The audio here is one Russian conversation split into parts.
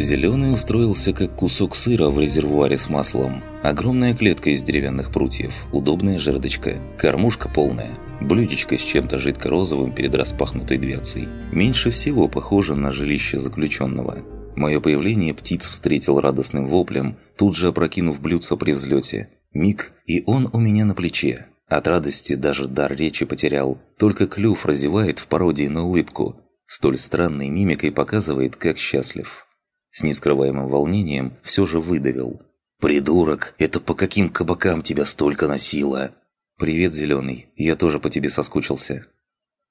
Зеленый устроился как кусок сыра в резервуаре с маслом. Огромная клетка из деревянных прутьев, удобная жердочка, кормушка полная, блюдечко с чем-то жидко-розовым перед распахнутой дверцей. Меньше всего похоже на жилище заключенного. Мое появление птиц встретил радостным воплем, тут же опрокинув блюдце при взлете. Миг, и он у меня на плече. От радости даже дар речи потерял, только клюв разевает в пародии на улыбку. Столь странной мимикой показывает, как счастлив. С нескрываемым волнением все же выдавил. «Придурок, это по каким кабакам тебя столько носило?» «Привет, Зеленый, я тоже по тебе соскучился».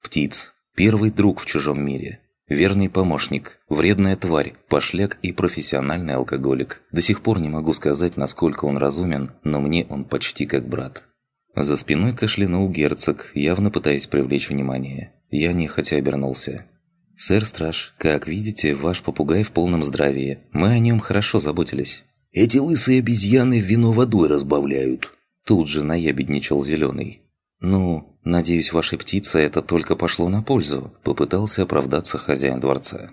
Птиц. Первый друг в чужом мире. Верный помощник, вредная тварь, пошляк и профессиональный алкоголик. До сих пор не могу сказать, насколько он разумен, но мне он почти как брат. За спиной кашлянул герцог, явно пытаясь привлечь внимание. Я нехотя обернулся. «Сэр Страж, как видите, ваш попугай в полном здравии. Мы о нем хорошо заботились». «Эти лысые обезьяны вино водой разбавляют». Тут же наябедничал Зеленый. «Ну, надеюсь, вашей птице это только пошло на пользу», – попытался оправдаться хозяин дворца.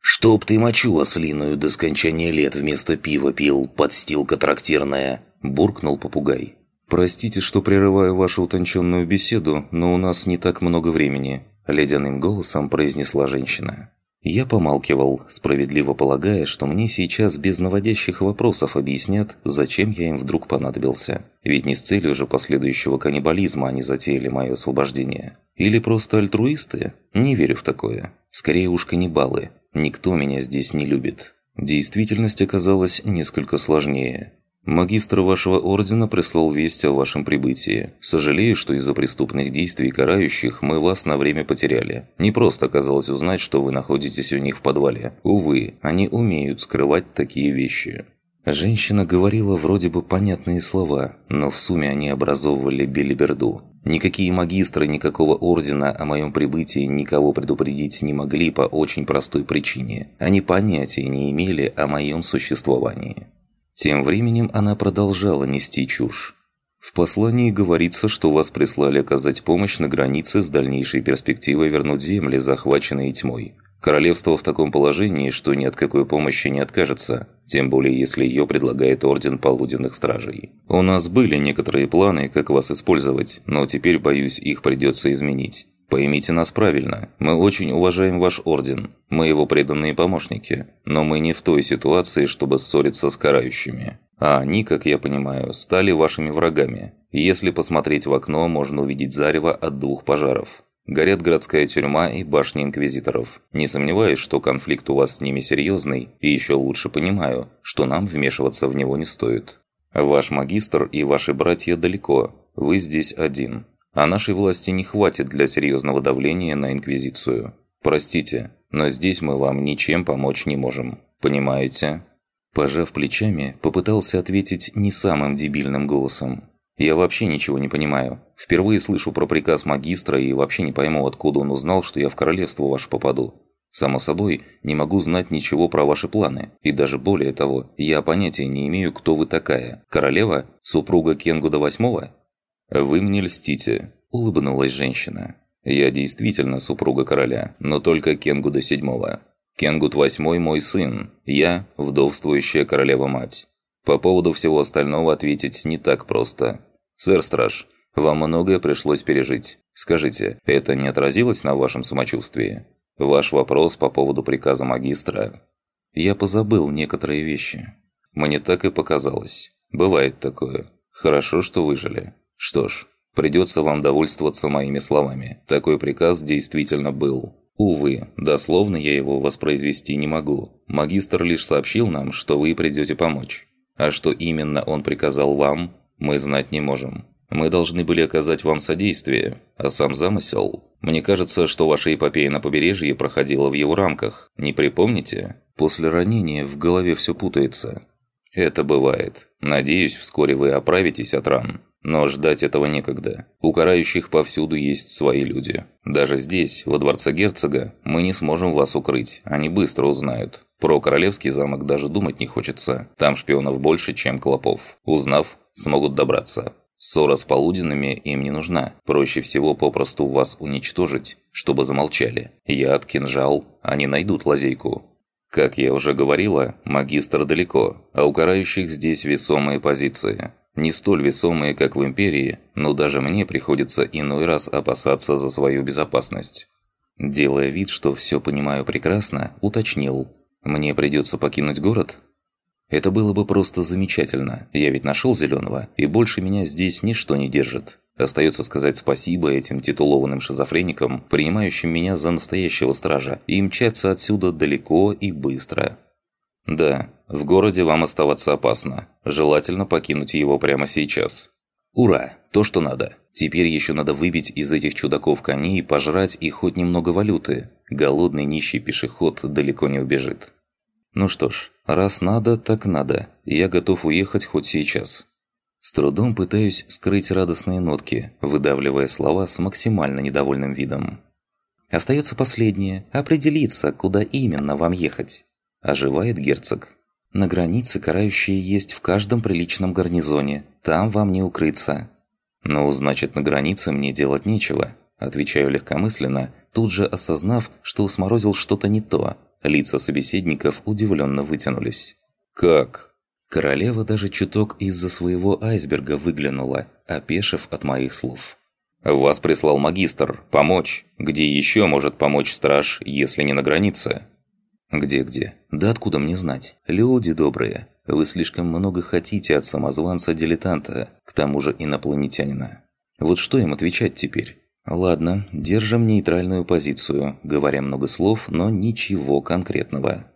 «Чтоб ты мочу ослиную до скончания лет вместо пива пил, подстилка трактирная!» – буркнул попугай. «Простите, что прерываю вашу утонченную беседу, но у нас не так много времени», – ледяным голосом произнесла женщина. Я помалкивал, справедливо полагая, что мне сейчас без наводящих вопросов объяснят, зачем я им вдруг понадобился. Ведь не с целью же последующего каннибализма они затеяли мое освобождение. Или просто альтруисты? Не верю в такое. Скорее уж каннибалы. Никто меня здесь не любит. Действительность оказалась несколько сложнее. Магистр вашего ордена прислал весть о вашем прибытии. Сожалею, что из-за преступных действий карающих мы вас на время потеряли. Не просто оказалось узнать, что вы находитесь у них в подвале. Увы, они умеют скрывать такие вещи». Женщина говорила вроде бы понятные слова, но в сумме они образовывали белиберду. Никакие магистры никакого ордена о моем прибытии никого предупредить не могли по очень простой причине. Они понятия не имели о моем существовании. Тем временем она продолжала нести чушь. В послании говорится, что вас прислали оказать помощь на границе с дальнейшей перспективой вернуть земли, захваченные тьмой. Королевство в таком положении, что ни от какой помощи не откажется, тем более если ее предлагает Орден Полуденных Стражей. У нас были некоторые планы, как вас использовать, но теперь, боюсь, их придется изменить. Поймите нас правильно, мы очень уважаем ваш орден, мы его преданные помощники, но мы не в той ситуации, чтобы ссориться с карающими. А они, как я понимаю, стали вашими врагами. Если посмотреть в окно, можно увидеть зарево от двух пожаров. Горят городская тюрьма и башни инквизиторов. Не сомневаюсь, что конфликт у вас с ними серьезный, и еще лучше понимаю, что нам вмешиваться в него не стоит. Ваш магистр и ваши братья далеко, вы здесь один. А нашей власти не хватит для серьезного давления на Инквизицию. Простите, но здесь мы вам ничем помочь не можем. Понимаете?» Пожав плечами, попытался ответить не самым дебильным голосом. «Я вообще ничего не понимаю. Впервые слышу про приказ магистра и вообще не пойму, откуда он узнал, что я в королевство ваше попаду. Само собой, не могу знать ничего про ваши планы. И даже более того, я понятия не имею, кто вы такая. Королева? Супруга Кенгуда Восьмого? «Вы мне льстите», – улыбнулась женщина. «Я действительно супруга короля, но только Кенгуда седьмого. Кенгуд восьмой мой сын, я – вдовствующая королева-мать. По поводу всего остального ответить не так просто. Сэр Страж, вам многое пришлось пережить. Скажите, это не отразилось на вашем самочувствии? Ваш вопрос по поводу приказа магистра. Я позабыл некоторые вещи. Мне так и показалось. Бывает такое. Хорошо, что выжили. Что ж, придется вам довольствоваться моими словами. Такой приказ действительно был. Увы, дословно я его воспроизвести не могу. Магистр лишь сообщил нам, что вы придете помочь. А что именно он приказал вам, мы знать не можем. Мы должны были оказать вам содействие, а сам замысел... Мне кажется, что ваша эпопея на побережье проходила в его рамках. Не припомните? После ранения в голове все путается. Это бывает. Надеюсь, вскоре вы оправитесь от ран. Но ждать этого некогда. У карающих повсюду есть свои люди. Даже здесь, во дворце герцога, мы не сможем вас укрыть. Они быстро узнают. Про королевский замок даже думать не хочется. Там шпионов больше, чем клопов. Узнав, смогут добраться. Ссора с полуденными им не нужна. Проще всего попросту вас уничтожить, чтобы замолчали. Яд, кинжал, они найдут лазейку. Как я уже говорила, магистр далеко, а у карающих здесь весомые позиции. Не столь весомые, как в Империи, но даже мне приходится иной раз опасаться за свою безопасность. Делая вид, что все понимаю прекрасно, уточнил. «Мне придется покинуть город?» Это было бы просто замечательно. Я ведь нашел зеленого, и больше меня здесь ничто не держит. Остается сказать спасибо этим титулованным шизофреникам, принимающим меня за настоящего стража, и мчаться отсюда далеко и быстро. Да, в городе вам оставаться опасно. Желательно покинуть его прямо сейчас. Ура! То, что надо. Теперь еще надо выбить из этих чудаков коней, пожрать и хоть немного валюты. Голодный нищий пешеход далеко не убежит. Ну что ж, раз надо, так надо. Я готов уехать хоть сейчас. С трудом пытаюсь скрыть радостные нотки, выдавливая слова с максимально недовольным видом. Остается последнее – определиться, куда именно вам ехать. Оживает герцог. На границе карающие есть в каждом приличном гарнизоне. Там вам не укрыться. Ну, значит, на границе мне делать нечего. Отвечаю легкомысленно, тут же осознав, что сморозил что-то не то. Лица собеседников удивленно вытянулись. «Как?» Королева даже чуток из-за своего айсберга выглянула, опешив от моих слов. «Вас прислал магистр. Помочь. Где еще может помочь страж, если не на границе?» «Где-где? Да откуда мне знать? Люди добрые. Вы слишком много хотите от самозванца-дилетанта, к тому же инопланетянина. Вот что им отвечать теперь?» «Ладно, держим нейтральную позицию, говоря много слов, но ничего конкретного».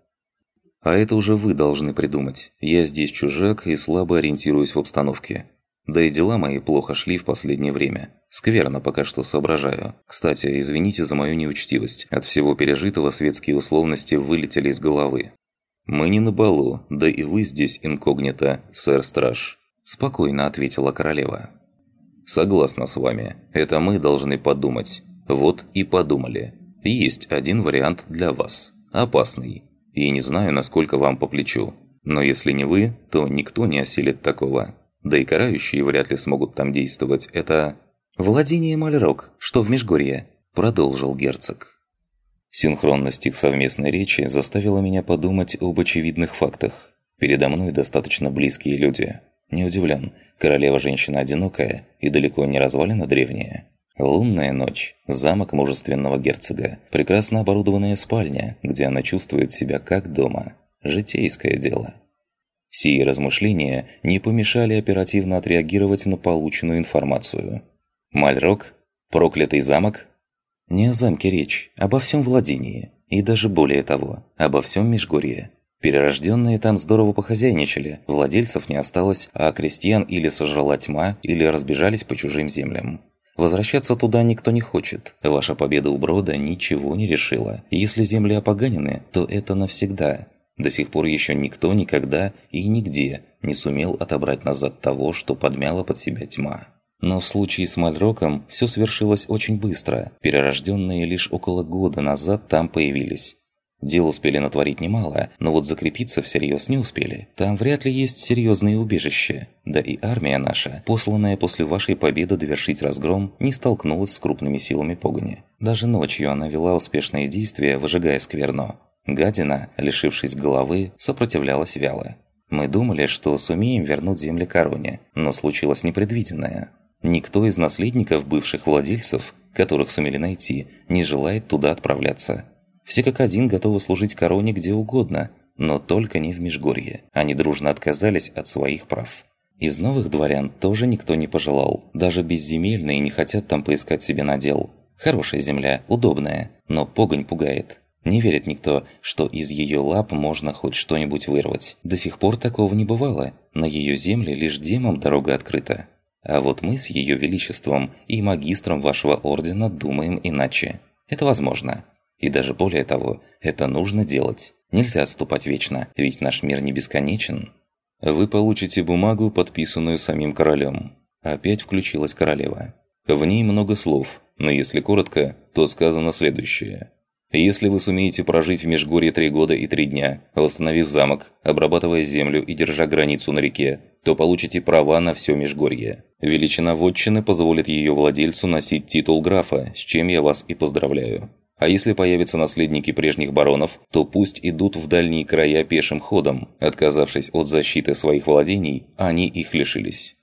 А это уже вы должны придумать. Я здесь чужак и слабо ориентируюсь в обстановке. Да и дела мои плохо шли в последнее время. Скверно пока что соображаю. Кстати, извините за мою неучтивость. От всего пережитого светские условности вылетели из головы. «Мы не на балу, да и вы здесь инкогнито, сэр-страж», – спокойно ответила королева. «Согласна с вами. Это мы должны подумать. Вот и подумали. Есть один вариант для вас. Опасный и не знаю, насколько вам по плечу. Но если не вы, то никто не осилит такого. Да и карающие вряд ли смогут там действовать. Это... «Владение Мальрок, что в Межгорье», – продолжил герцог. Синхронность их совместной речи заставила меня подумать об очевидных фактах. Передо мной достаточно близкие люди. Не удивлен, королева женщина одинокая и далеко не развалина древняя. Лунная ночь. Замок мужественного герцога. Прекрасно оборудованная спальня, где она чувствует себя как дома. Житейское дело. Сии размышления не помешали оперативно отреагировать на полученную информацию. Мальрок? Проклятый замок? Не о замке речь, обо всем владении. И даже более того, обо всем Межгорье. Перерожденные там здорово похозяйничали, владельцев не осталось, а крестьян или сожрала тьма, или разбежались по чужим землям. Возвращаться туда никто не хочет. Ваша победа у Брода ничего не решила. Если земли опоганены, то это навсегда. До сих пор еще никто никогда и нигде не сумел отобрать назад того, что подмяла под себя тьма. Но в случае с Мальроком все свершилось очень быстро. Перерожденные лишь около года назад там появились. Дел успели натворить немало, но вот закрепиться всерьез не успели. Там вряд ли есть серьезные убежища. Да и армия наша, посланная после вашей победы довершить разгром, не столкнулась с крупными силами погони. Даже ночью она вела успешные действия, выжигая скверно. Гадина, лишившись головы, сопротивлялась вяло. Мы думали, что сумеем вернуть земли короне, но случилось непредвиденное. Никто из наследников бывших владельцев, которых сумели найти, не желает туда отправляться. Все как один готовы служить короне где угодно, но только не в Межгорье. Они дружно отказались от своих прав. Из новых дворян тоже никто не пожелал. Даже безземельные не хотят там поискать себе надел. Хорошая земля, удобная, но погонь пугает. Не верит никто, что из ее лап можно хоть что-нибудь вырвать. До сих пор такого не бывало. На ее земле лишь демам дорога открыта. А вот мы с ее величеством и магистром вашего ордена думаем иначе. Это возможно. И даже более того, это нужно делать. Нельзя отступать вечно, ведь наш мир не бесконечен. Вы получите бумагу, подписанную самим королем. Опять включилась королева. В ней много слов, но если коротко, то сказано следующее. Если вы сумеете прожить в Межгорье три года и три дня, восстановив замок, обрабатывая землю и держа границу на реке, то получите права на все Межгорье. Величина вотчины позволит ее владельцу носить титул графа, с чем я вас и поздравляю. А если появятся наследники прежних баронов, то пусть идут в дальние края пешим ходом. Отказавшись от защиты своих владений, они их лишились.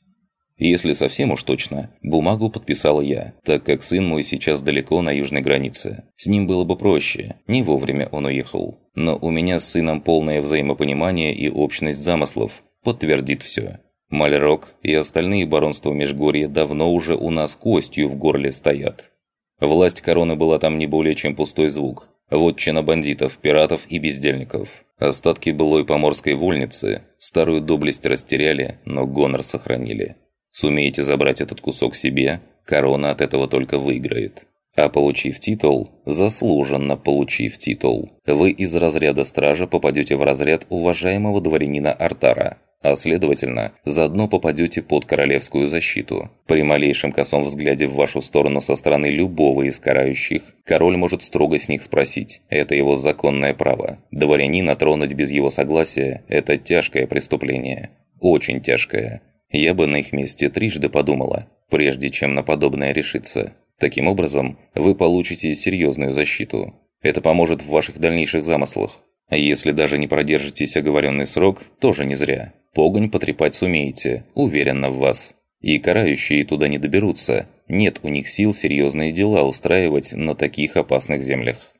Если совсем уж точно, бумагу подписала я, так как сын мой сейчас далеко на южной границе. С ним было бы проще, не вовремя он уехал. Но у меня с сыном полное взаимопонимание и общность замыслов, подтвердит все. Мальрок и остальные баронства Межгорья давно уже у нас костью в горле стоят. Власть короны была там не более чем пустой звук. Вотчина бандитов, пиратов и бездельников. Остатки былой поморской вольницы старую доблесть растеряли, но гонор сохранили. Сумеете забрать этот кусок себе, корона от этого только выиграет. А получив титул, заслуженно получив титул, вы из разряда стража попадете в разряд уважаемого дворянина Артара, а следовательно, заодно попадете под королевскую защиту. При малейшем косом взгляде в вашу сторону со стороны любого из карающих, король может строго с них спросить. Это его законное право. Дворянина тронуть без его согласия – это тяжкое преступление. Очень тяжкое. Я бы на их месте трижды подумала, прежде чем на подобное решиться. Таким образом, вы получите серьезную защиту. Это поможет в ваших дальнейших замыслах. А если даже не продержитесь оговоренный срок, тоже не зря. Погонь потрепать сумеете, уверенно в вас. И карающие туда не доберутся, нет у них сил серьезные дела устраивать на таких опасных землях.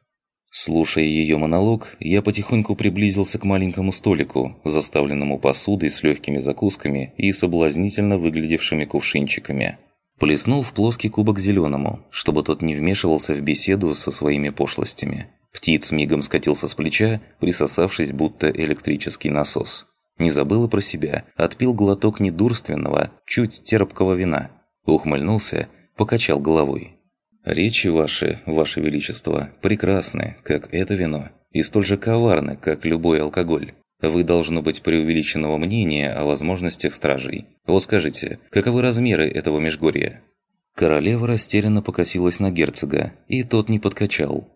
Слушая ее монолог, я потихоньку приблизился к маленькому столику, заставленному посудой с легкими закусками и соблазнительно выглядевшими кувшинчиками. Плеснул в плоский кубок зеленому, чтобы тот не вмешивался в беседу со своими пошлостями. Птиц мигом скатился с плеча, присосавшись будто электрический насос. Не забыл и про себя, отпил глоток недурственного, чуть терпкого вина. Ухмыльнулся, покачал головой. «Речи ваши, ваше величество, прекрасны, как это вино, и столь же коварны, как любой алкоголь. Вы должно быть преувеличенного мнения о возможностях стражей. Вот скажите, каковы размеры этого межгорья?» Королева растерянно покосилась на герцога, и тот не подкачал.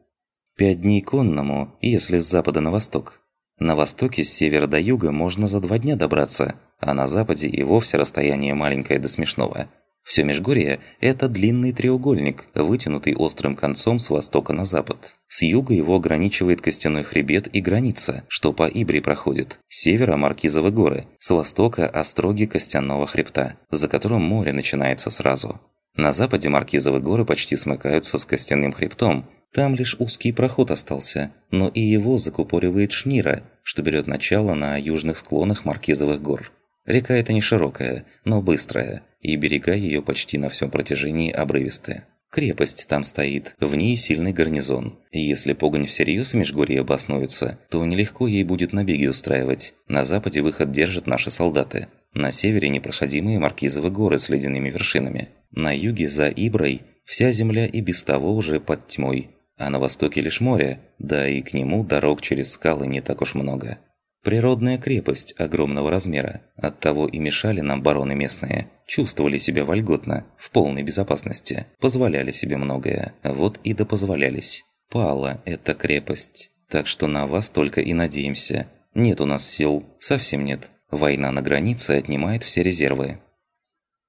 «Пять дней конному, если с запада на восток. На востоке с севера до юга можно за два дня добраться, а на западе и вовсе расстояние маленькое до смешного. Все Межгорье – это длинный треугольник, вытянутый острым концом с востока на запад. С юга его ограничивает костяной хребет и граница, что по Ибре проходит. С севера – Маркизовы горы, с востока – остроги костяного хребта, за которым море начинается сразу. На западе Маркизовы горы почти смыкаются с костяным хребтом, там лишь узкий проход остался, но и его закупоривает Шнира, что берет начало на южных склонах Маркизовых гор. Река эта не широкая, но быстрая, и берега ее почти на всем протяжении обрывистые. Крепость там стоит, в ней сильный гарнизон. И если погонь всерьез в Межгорье обоснуется, то нелегко ей будет набеги устраивать. На западе выход держат наши солдаты. На севере непроходимые Маркизовы горы с ледяными вершинами. На юге за Иброй вся земля и без того уже под тьмой а на востоке лишь море, да и к нему дорог через скалы не так уж много. Природная крепость огромного размера, оттого и мешали нам бароны местные. Чувствовали себя вольготно, в полной безопасности, позволяли себе многое, вот и допозволялись. Пала эта крепость, так что на вас только и надеемся. Нет у нас сил, совсем нет. Война на границе отнимает все резервы.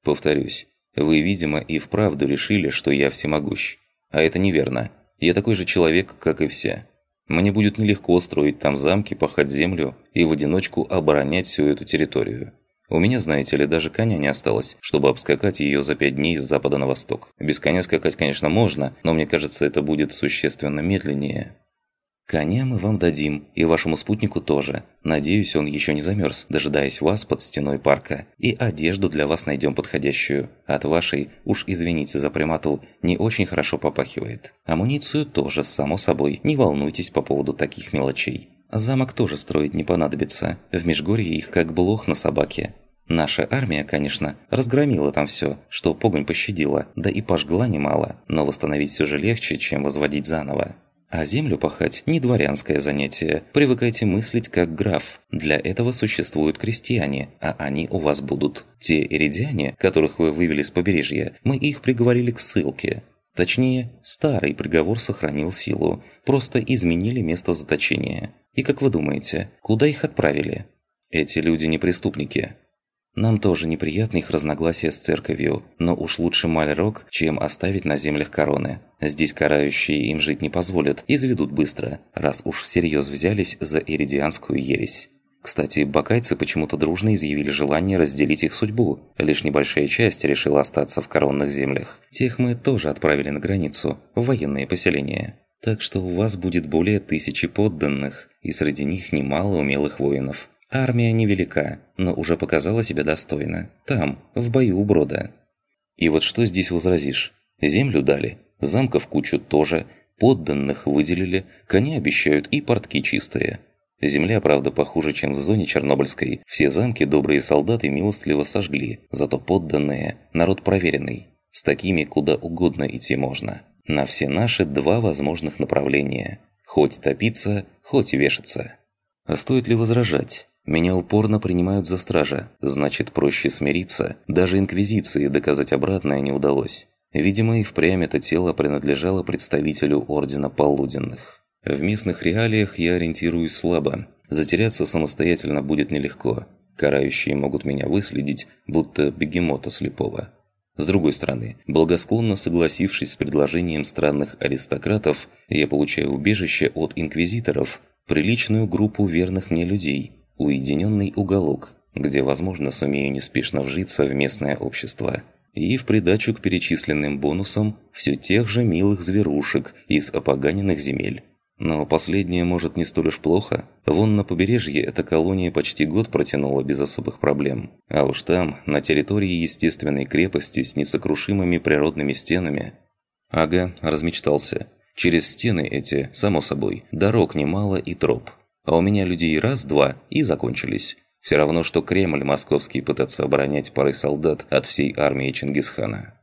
Повторюсь, вы, видимо, и вправду решили, что я всемогущ. А это неверно. Я такой же человек, как и все. Мне будет нелегко строить там замки, пахать землю и в одиночку оборонять всю эту территорию. У меня, знаете ли, даже коня не осталось, чтобы обскакать ее за пять дней с запада на восток. Без коня скакать, конечно, можно, но мне кажется, это будет существенно медленнее. Коня мы вам дадим, и вашему спутнику тоже. Надеюсь, он еще не замерз, дожидаясь вас под стеной парка. И одежду для вас найдем подходящую. От вашей, уж извините за прямоту, не очень хорошо попахивает. Амуницию тоже, само собой, не волнуйтесь по поводу таких мелочей. Замок тоже строить не понадобится. В Межгорье их как блох на собаке. Наша армия, конечно, разгромила там все, что погонь пощадила, да и пожгла немало, но восстановить все же легче, чем возводить заново. А землю пахать – не дворянское занятие. Привыкайте мыслить как граф. Для этого существуют крестьяне, а они у вас будут. Те иридиане, которых вы вывели с побережья, мы их приговорили к ссылке. Точнее, старый приговор сохранил силу, просто изменили место заточения. И как вы думаете, куда их отправили? Эти люди не преступники. Нам тоже неприятны их разногласия с церковью, но уж лучше Мальрок, чем оставить на землях короны. Здесь карающие им жить не позволят и заведут быстро, раз уж всерьез взялись за иридианскую ересь. Кстати, бакайцы почему-то дружно изъявили желание разделить их судьбу. Лишь небольшая часть решила остаться в коронных землях. Тех мы тоже отправили на границу, в военные поселения. Так что у вас будет более тысячи подданных, и среди них немало умелых воинов. Армия невелика, но уже показала себя достойно. Там, в бою у Брода. И вот что здесь возразишь? Землю дали, замков кучу тоже, подданных выделили, кони обещают и портки чистые – Земля, правда, похуже, чем в зоне Чернобыльской. Все замки добрые солдаты милостливо сожгли, зато подданные – народ проверенный. С такими куда угодно идти можно. На все наши два возможных направления. Хоть топиться, хоть вешаться. А стоит ли возражать? Меня упорно принимают за стража, значит проще смириться. Даже инквизиции доказать обратное не удалось. Видимо, и впрямь это тело принадлежало представителю Ордена Полуденных. В местных реалиях я ориентируюсь слабо. Затеряться самостоятельно будет нелегко. Карающие могут меня выследить, будто бегемота слепого. С другой стороны, благосклонно согласившись с предложением странных аристократов, я получаю убежище от инквизиторов, приличную группу верных мне людей, уединенный уголок, где, возможно, сумею неспешно вжиться в местное общество. И в придачу к перечисленным бонусам все тех же милых зверушек из опоганенных земель. Но последнее может не столь уж плохо. Вон на побережье эта колония почти год протянула без особых проблем. А уж там, на территории естественной крепости с несокрушимыми природными стенами... Ага, размечтался. Через стены эти, само собой, дорог немало и троп. А у меня людей раз-два и закончились. Все равно, что Кремль московский пытаться оборонять парой солдат от всей армии Чингисхана.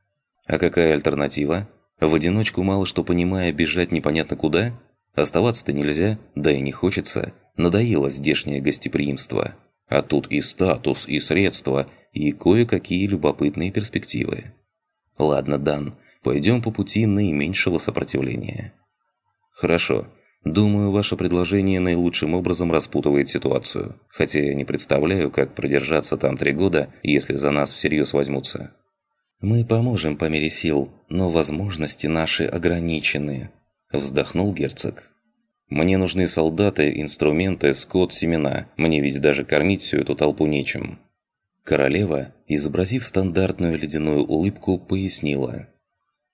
А какая альтернатива? В одиночку мало что понимая бежать непонятно куда – Оставаться-то нельзя, да и не хочется. Надоело здешнее гостеприимство. А тут и статус, и средства, и кое-какие любопытные перспективы. Ладно, Дан, пойдем по пути наименьшего сопротивления. Хорошо. Думаю, ваше предложение наилучшим образом распутывает ситуацию. Хотя я не представляю, как продержаться там три года, если за нас всерьез возьмутся. Мы поможем по мере сил, но возможности наши ограничены. Вздохнул герцог. «Мне нужны солдаты, инструменты, скот, семена. Мне ведь даже кормить всю эту толпу нечем». Королева, изобразив стандартную ледяную улыбку, пояснила.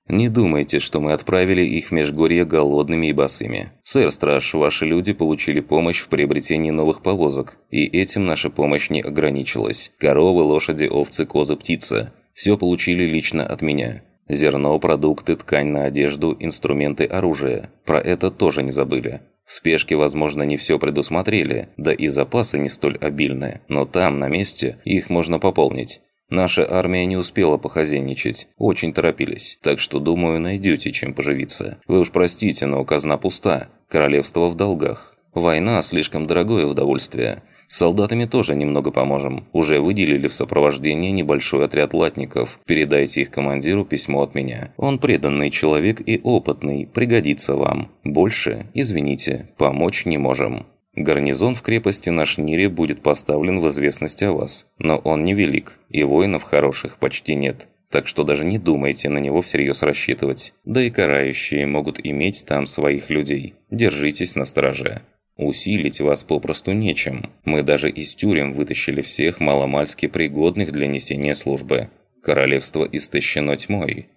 «Не думайте, что мы отправили их в Межгорье голодными и босыми. Сэр Страж, ваши люди получили помощь в приобретении новых повозок, и этим наша помощь не ограничилась. Коровы, лошади, овцы, козы, птица – все получили лично от меня. Зерно, продукты, ткань на одежду, инструменты, оружие. Про это тоже не забыли. В спешке, возможно, не все предусмотрели, да и запасы не столь обильные, но там, на месте, их можно пополнить. Наша армия не успела похозяйничать, очень торопились, так что, думаю, найдете чем поживиться. Вы уж простите, но казна пуста, королевство в долгах. Война – слишком дорогое удовольствие. С солдатами тоже немного поможем. Уже выделили в сопровождении небольшой отряд латников. Передайте их командиру письмо от меня. Он преданный человек и опытный, пригодится вам. Больше, извините, помочь не можем. Гарнизон в крепости на Шнире будет поставлен в известность о вас. Но он невелик, и воинов хороших почти нет. Так что даже не думайте на него всерьез рассчитывать. Да и карающие могут иметь там своих людей. Держитесь на страже. Усилить вас попросту нечем. Мы даже из тюрем вытащили всех маломальски пригодных для несения службы. Королевство истощено тьмой.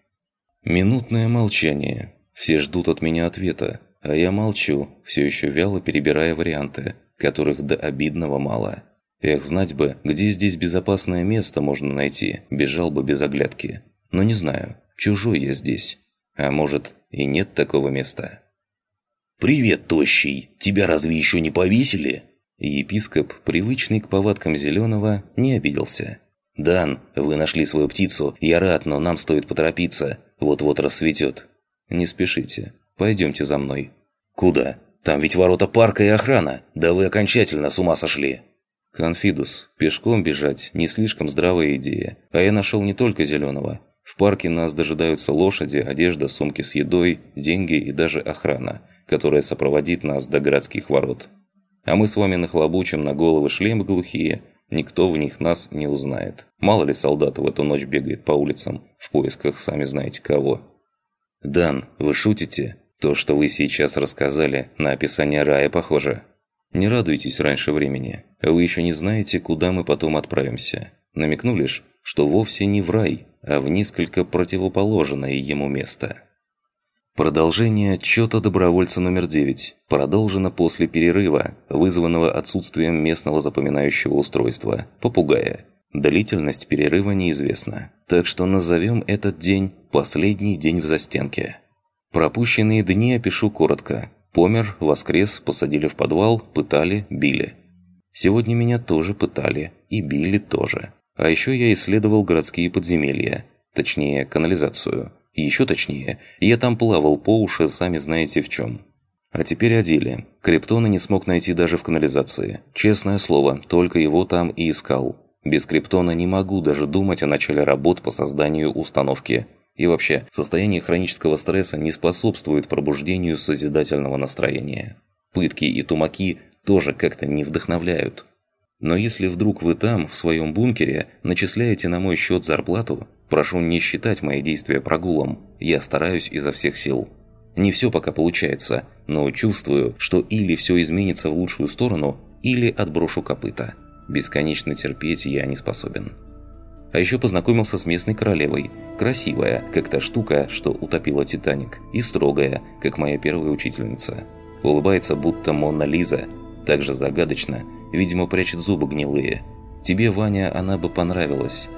Минутное молчание. Все ждут от меня ответа, а я молчу, все еще вяло перебирая варианты, которых до обидного мало. Эх, знать бы, где здесь безопасное место можно найти, бежал бы без оглядки. Но не знаю, чужой я здесь. А может, и нет такого места. «Привет, тощий! Тебя разве еще не повесили?» Епископ, привычный к повадкам Зеленого, не обиделся. «Дан, вы нашли свою птицу. Я рад, но нам стоит поторопиться. Вот-вот рассветет». «Не спешите. Пойдемте за мной». «Куда? Там ведь ворота парка и охрана. Да вы окончательно с ума сошли». «Конфидус, пешком бежать – не слишком здравая идея. А я нашел не только Зеленого. В парке нас дожидаются лошади, одежда, сумки с едой, деньги и даже охрана – которая сопроводит нас до городских ворот. А мы с вами нахлобучим на головы шлемы глухие, Никто в них нас не узнает. Мало ли солдат в эту ночь бегает по улицам в поисках сами знаете кого. «Дан, вы шутите? То, что вы сейчас рассказали, на описание рая похоже. Не радуйтесь раньше времени. Вы еще не знаете, куда мы потом отправимся. Намекну лишь, что вовсе не в рай, а в несколько противоположное ему место». Продолжение отчета добровольца номер 9 продолжено после перерыва, вызванного отсутствием местного запоминающего устройства – попугая. Длительность перерыва неизвестна, так что назовем этот день «последний день в застенке». Пропущенные дни опишу коротко. Помер, воскрес, посадили в подвал, пытали, били. Сегодня меня тоже пытали, и били тоже. А еще я исследовал городские подземелья, точнее канализацию – еще точнее, я там плавал по уши, сами знаете в чем. А теперь о деле. Криптона не смог найти даже в канализации. Честное слово, только его там и искал. Без криптона не могу даже думать о начале работ по созданию установки. И вообще, состояние хронического стресса не способствует пробуждению созидательного настроения. Пытки и тумаки тоже как-то не вдохновляют. Но если вдруг вы там, в своем бункере, начисляете на мой счет зарплату, Прошу не считать мои действия прогулом, я стараюсь изо всех сил. Не все пока получается, но чувствую, что или все изменится в лучшую сторону, или отброшу копыта. Бесконечно терпеть я не способен. А еще познакомился с местной королевой. Красивая, как та штука, что утопила Титаник, и строгая, как моя первая учительница. Улыбается, будто Мона Лиза. Также загадочно, видимо, прячет зубы гнилые. Тебе, Ваня, она бы понравилась.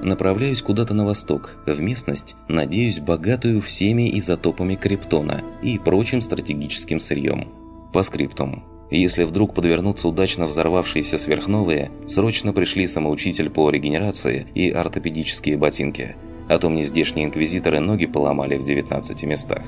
Направляюсь куда-то на восток, в местность, надеюсь, богатую всеми изотопами криптона и прочим стратегическим сырьем. По скриптум. Если вдруг подвернутся удачно взорвавшиеся сверхновые, срочно пришли самоучитель по регенерации и ортопедические ботинки. А то мне здешние инквизиторы ноги поломали в 19 местах.